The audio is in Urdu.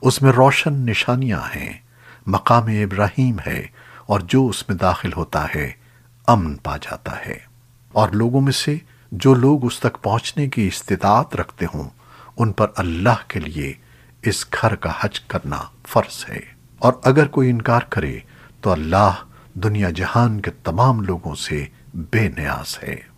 اس میں روشن نشانیاں ہیں۔ مقام ابراہیم ہے اور جو اس میں داخل ہوتا ہے، امن پا جاتا ہے۔ اور لوگوں میں سے جو لوگ اس تک پہنچنے کی استطاعت رکھتے ہوں، ان پر اللہ کے لیے اس گھر کا حج کرنا فرض ہے۔ اور اگر کوئی انکار کرے، تو اللہ دنیا جہان کے تمام لوگوں سے بے نیاز ہے۔